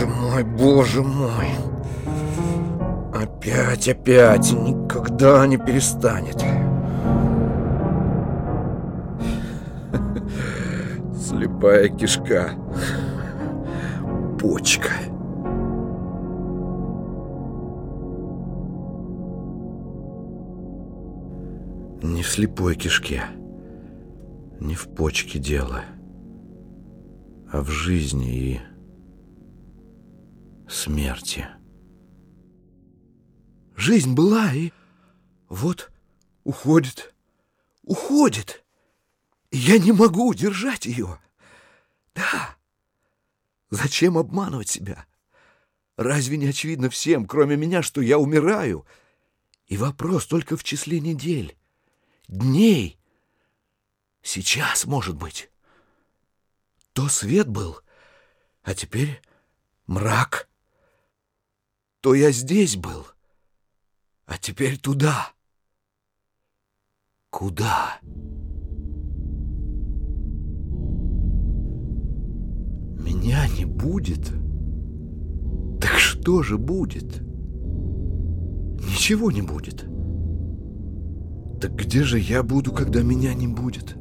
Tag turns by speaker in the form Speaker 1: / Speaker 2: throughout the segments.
Speaker 1: Боже мой, боже мой. Опять, опять, никогда не перестанет. Слепая кишка. Почка. Не в слепой кишке, не в почке дело, а в жизни и смерти. Жизнь была и вот уходит, уходит, и я не могу удержать ее. Да, зачем обманывать себя? Разве не очевидно всем, кроме меня, что я умираю? И вопрос только в числе недель дней. Сейчас, может быть. То свет был, а теперь мрак. То я здесь был, а теперь туда. Куда? Меня не будет. Так что же будет? Ничего не будет. Так где же я буду, когда меня не будет?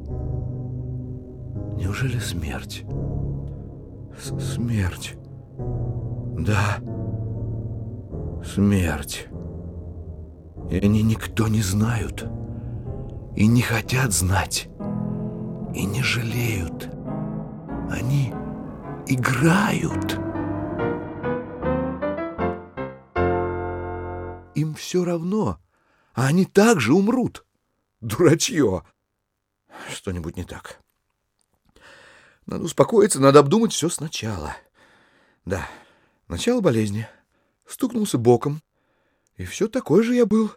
Speaker 1: Неужели смерть? С смерть. Да, смерть. И они никто не знают, и не хотят знать, и не жалеют. Они играют. Им все равно, а они также умрут. Дурачье. Что-нибудь не так. Надо успокоиться, надо обдумать все сначала. Да, начало болезни. Стукнулся боком. И все такой же я был.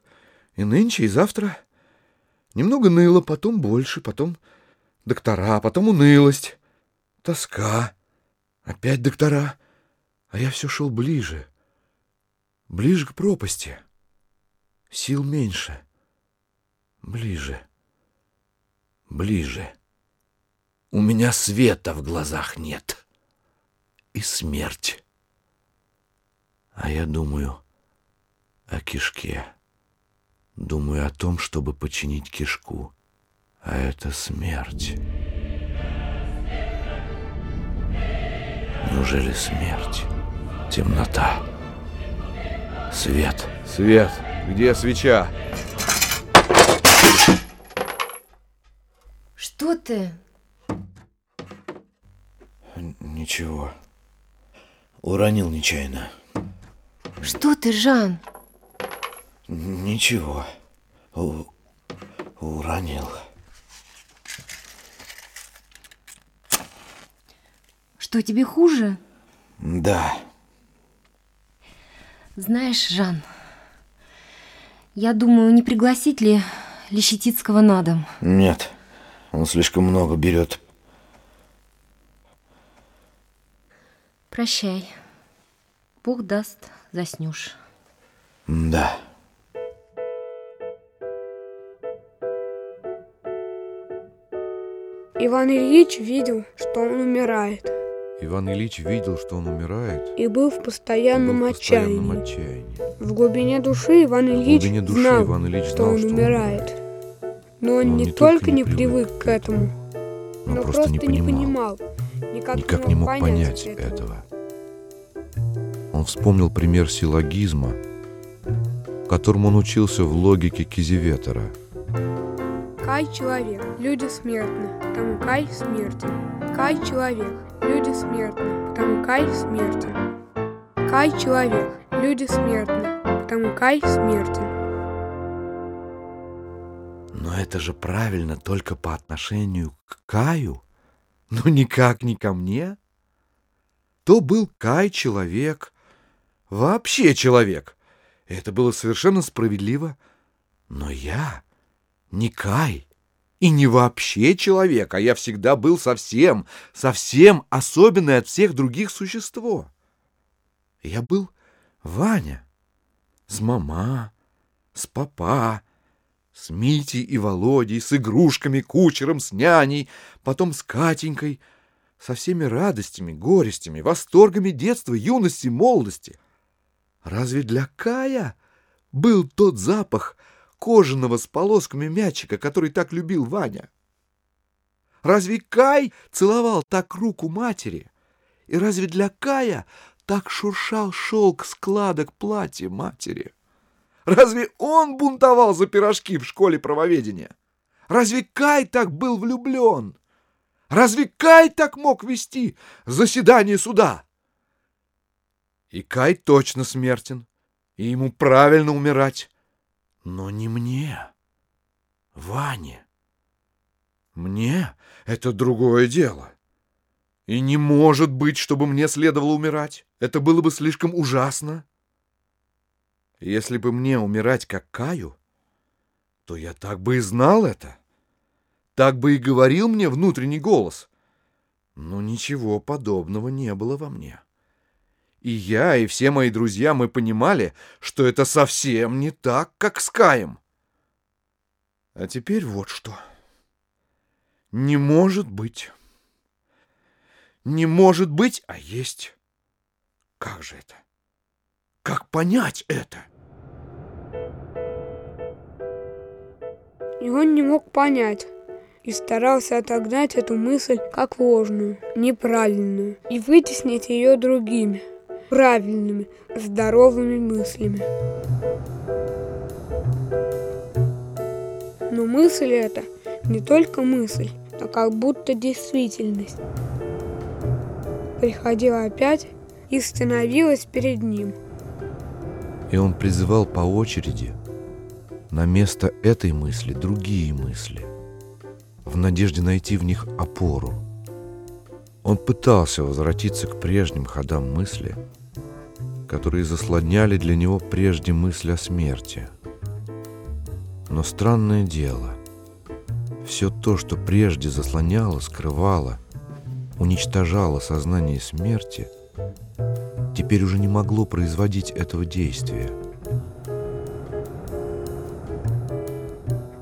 Speaker 1: И нынче, и завтра. Немного ныло, потом больше, потом доктора, потом унылость, тоска. Опять доктора. А я все шел ближе. Ближе к пропасти. Сил меньше. — Ближе. Ближе. У меня света в глазах нет. И смерть. А я думаю о кишке. Думаю о том, чтобы починить кишку. А это смерть. Неужели смерть? Темнота. Свет. Свет. Где свеча?
Speaker 2: Что ты?
Speaker 1: Ничего. Уронил нечаянно.
Speaker 2: Что ты, Жан?
Speaker 1: Ничего. У... Уронил.
Speaker 2: Что, тебе хуже?
Speaker 1: Да.
Speaker 2: Знаешь, Жан, я думаю, не пригласить ли Лещетицкого на дом?
Speaker 1: Нет. Он слишком много берет.
Speaker 2: Прощай. Бог даст, заснешь.
Speaker 1: Да.
Speaker 3: Иван Ильич видел, что он умирает.
Speaker 4: Иван Ильич видел, что он умирает.
Speaker 3: И был в постоянном,
Speaker 4: был в
Speaker 3: отчаянии.
Speaker 4: постоянном отчаянии.
Speaker 3: В глубине души Иван Ильич,
Speaker 4: глубине души
Speaker 3: знал,
Speaker 4: Иван Ильич
Speaker 3: что
Speaker 4: знал,
Speaker 3: он
Speaker 4: что он
Speaker 3: умирает. Но он,
Speaker 4: Но
Speaker 3: не, только не привык к этому,
Speaker 4: но,
Speaker 3: но
Speaker 4: просто, не понимал,
Speaker 3: понимал, никак,
Speaker 4: никак не мог понять этого. Он вспомнил пример силлогизма, которому он учился в логике Кизеветера.
Speaker 3: Кай человек, люди смертны, потому Кай смертен. Кай человек, люди смертны, потому Кай смертен. Кай человек, люди смертны, потому Кай смертен.
Speaker 1: Но это же правильно только по отношению к Каю, но никак не ко мне. То был Кай человек, вообще человек. Это было совершенно справедливо. Но я не Кай и не вообще человек, а я всегда был совсем, совсем особенное от всех других существо. Я был Ваня с мама, с папа, с Митей и Володей, с игрушками, кучером, с няней, потом с Катенькой, со всеми радостями, горестями, восторгами детства, юности, молодости. Разве для Кая был тот запах кожаного с полосками мячика, который так любил Ваня? Разве Кай целовал так руку матери? И разве для Кая так шуршал шелк складок платья матери? Разве он бунтовал за пирожки в школе правоведения? Разве Кай так был влюблен? Разве Кай так мог вести заседание суда? И Кай точно смертен, и ему правильно умирать. Но не мне, Ване. Мне это другое дело. И не может быть, чтобы мне следовало умирать. Это было бы слишком ужасно. Если бы мне умирать как Каю, то я так бы и знал это. Так бы и говорил мне внутренний голос. Но ничего подобного не было во мне. И я, и все мои друзья, мы понимали, что это совсем не так, как с Каем. А теперь вот что. Не может быть. Не может быть, а есть. Как же это? Как понять это?
Speaker 3: И он не мог понять и старался отогнать эту мысль как ложную, неправильную, и вытеснить ее другими, правильными, здоровыми мыслями. Но мысль эта не только мысль, а как будто действительность. Приходила опять и становилась перед ним.
Speaker 4: И он призывал по очереди на место этой мысли другие мысли, в надежде найти в них опору. Он пытался возвратиться к прежним ходам мысли – которые заслоняли для него прежде мысль о смерти. Но странное дело, все то, что прежде заслоняло, скрывало, уничтожало сознание смерти, теперь уже не могло производить этого действия.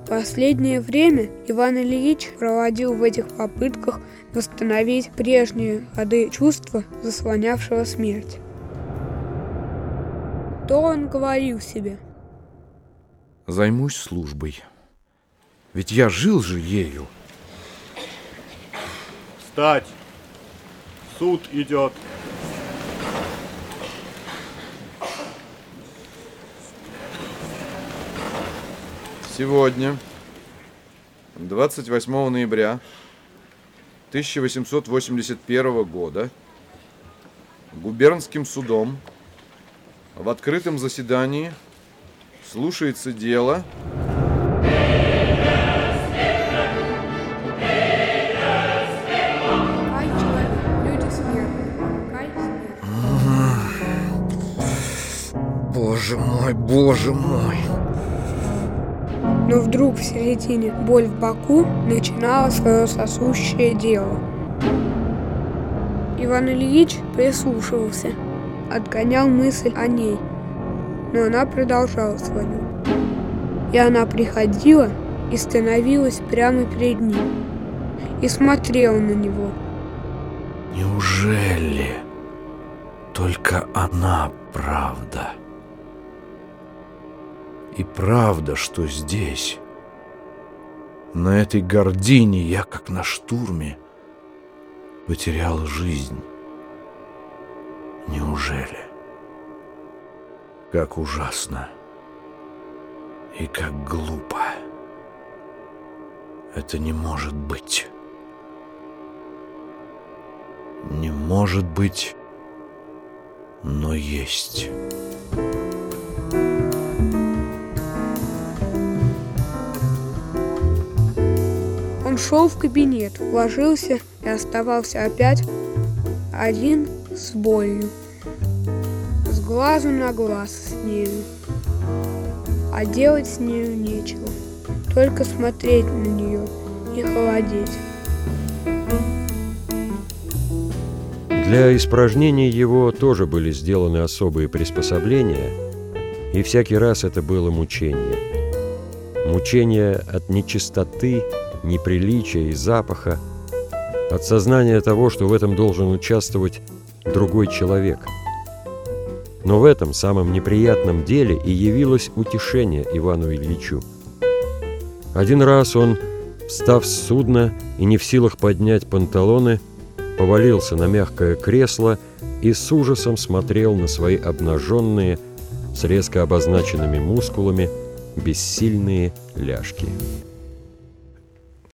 Speaker 3: Последнее время Иван Ильич проводил в этих попытках восстановить прежние ходы чувства, заслонявшего смерть. Что он говорил себе?
Speaker 1: Займусь службой. Ведь я жил же ею.
Speaker 5: Встать! Суд идет.
Speaker 1: Сегодня, 28 ноября 1881 года, губернским судом в открытом заседании слушается дело. Боже мой, боже мой
Speaker 3: Но вдруг в середине боль в боку начинала свое сосущее дело. Иван Ильич прислушивался, отгонял мысль о ней, но она продолжала свою. И она приходила и становилась прямо перед ним, и смотрела на него.
Speaker 1: Неужели только она правда? И правда, что здесь, на этой гордине, я, как на штурме, потерял жизнь. Неужели? Как ужасно и как глупо. Это не может быть. Не может быть, но есть.
Speaker 3: Он шел в кабинет, ложился и оставался опять один с болью, с глазу на глаз с нею. А делать с нею нечего, только смотреть на нее и холодеть.
Speaker 6: Для испражнения его тоже были сделаны особые приспособления, и всякий раз это было мучение. Мучение от нечистоты, неприличия и запаха, от сознания того, что в этом должен участвовать другой человек. Но в этом самом неприятном деле и явилось утешение Ивану Ильичу. Один раз он, встав с судна и не в силах поднять панталоны, повалился на мягкое кресло и с ужасом смотрел на свои обнаженные, с резко обозначенными мускулами, бессильные ляжки.